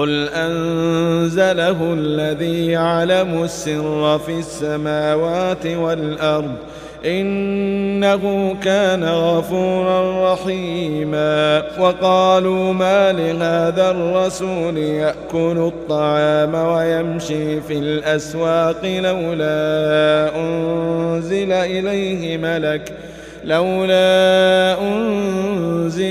قل أنزله الذي يعلم السر في السماوات والأرض إنه كان غفورا رحيما وقالوا ما لهذا الرسول يأكل الطعام ويمشي في الأسواق لولا أنزل إليه ملك لولا أنزل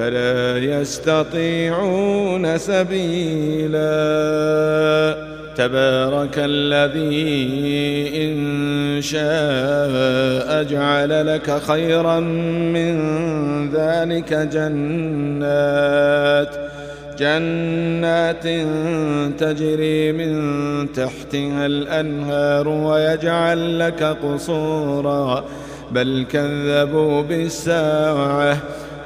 فلا يستطيعون سبيلا. تبارك الذي إن شاء أجعل لك خيرا من ذلك جنات. جنات تجري من تحتها الأنهار ويجعل لك قصورا. بل كذبوا بالساعة.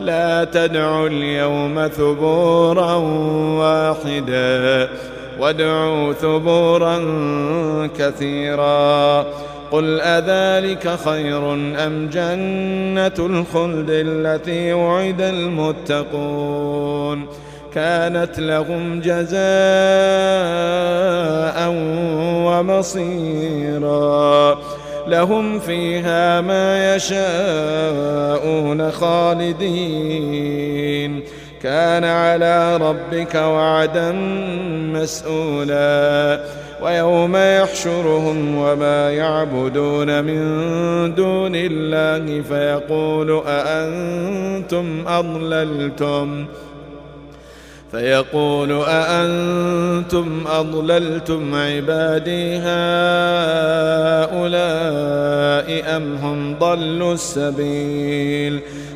لا تدعوا اليوم ثبورا واحدا وادعوا ثبورا كثيرا قل أذلك خير أم جنة الخلد التي وعد المتقون كانت لهم جزاء ومصيرا لهم فيها ما يشاءون خالدين كان على ربك وعدا مسؤولا ويوم يحشرهم وما يعبدون من دون الله فيقول أأنتم أضللتم؟ فيقول أأنتم أضللتم عبادي هؤلاء أم هم ضلوا السبيل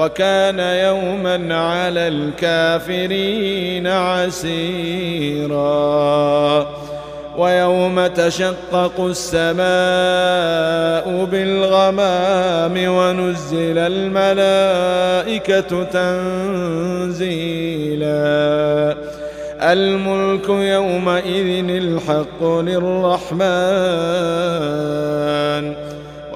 وكان يوما على الكافرين عسيرا. ويوم تشقق السماء بالغمام ونزل الملائكة تنزيلا. الملك يومئذ الحق للرحمن.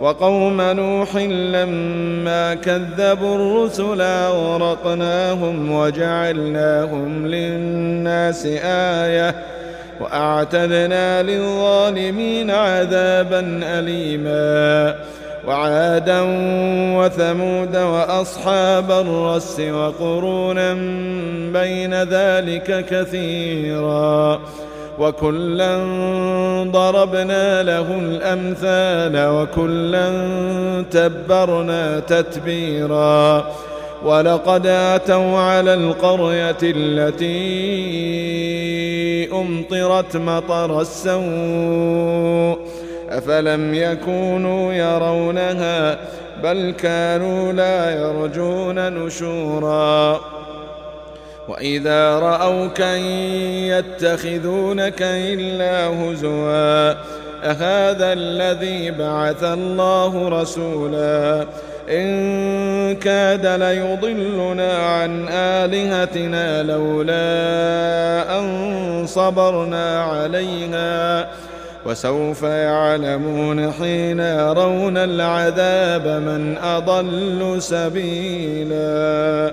وقوم نوح لما كذبوا الرسل أورقناهم وجعلناهم للناس آية وأعتدنا للظالمين عذابا أليما وعادا وثمود وأصحاب الرس وقرونا بين ذلك كثيراً وكلا ضربنا له الأمثال وكلا تبرنا تتبيرا ولقد آتوا على القرية التي أمطرت مطر السوء أفلم يكونوا يرونها بل كانوا لا يرجون نشوراً وَإِذَا رَأَوْكَ يَتَّخِذُونَكَ إِلَّا هُزُوًا أَهَذَا الَّذِي بَعَثَ اللَّهُ رَسُولًا إن كاد ليضلنا عن آلهتنا لولا أن صبرنا عليها وسوف يعلمون حين يرون العذاب من أضل سبيلاً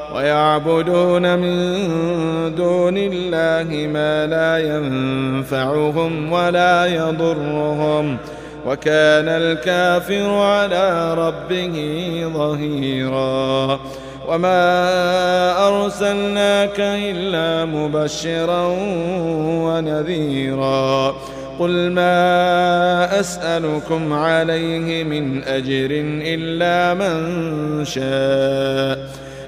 ويعبدون من دون الله ما لا ينفعهم ولا يضرهم وكان الكافر على ربه ظهيرا وما أرسلناك إلا مبشرا ونذيرا قل ما أسألكم عليه من أجر إلا من شاء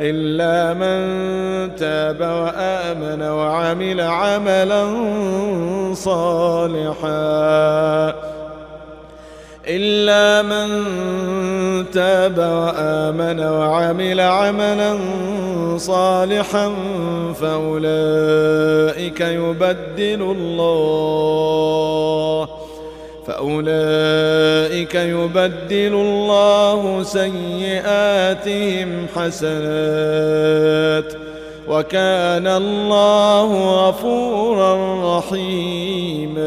إلا من تاب وآمن وعمل عملا صالحا إلا من تاب وآمن وعمل عملا صالحا فأولئك يبدل الله فأولئك يبدل الله سيئاتهم حسنات وكان الله غفورا رحيما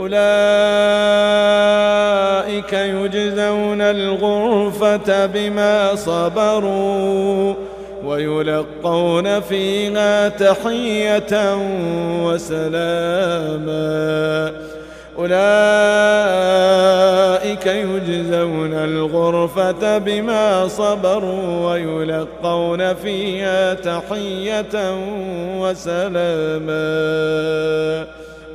أولئك يجزون الغرفة بما صبروا ويلقون فيها تحية وسلاما. أولئك يجزون الغرفة بما صبروا ويلقون فيها تحية وسلاما.